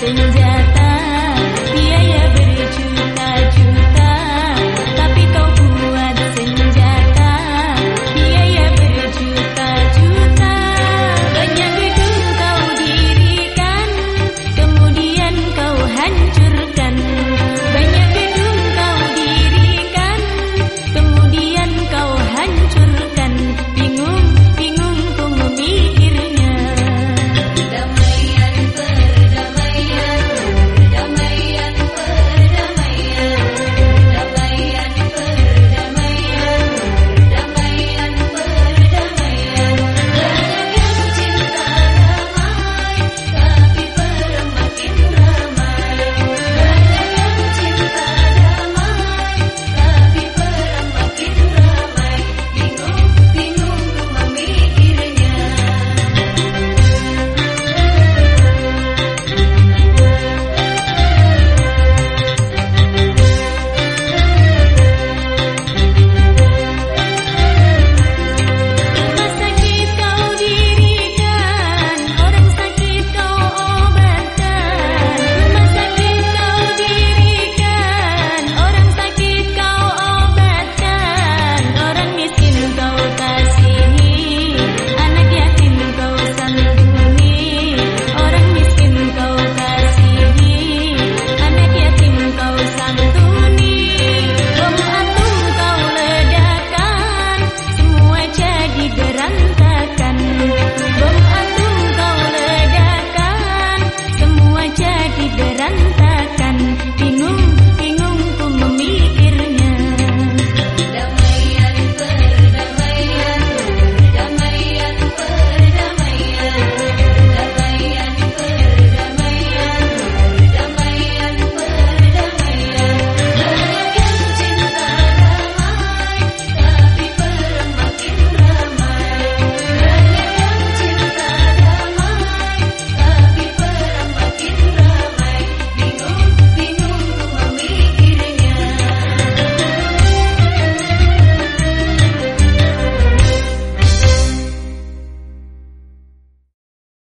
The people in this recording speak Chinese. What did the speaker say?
谁能见？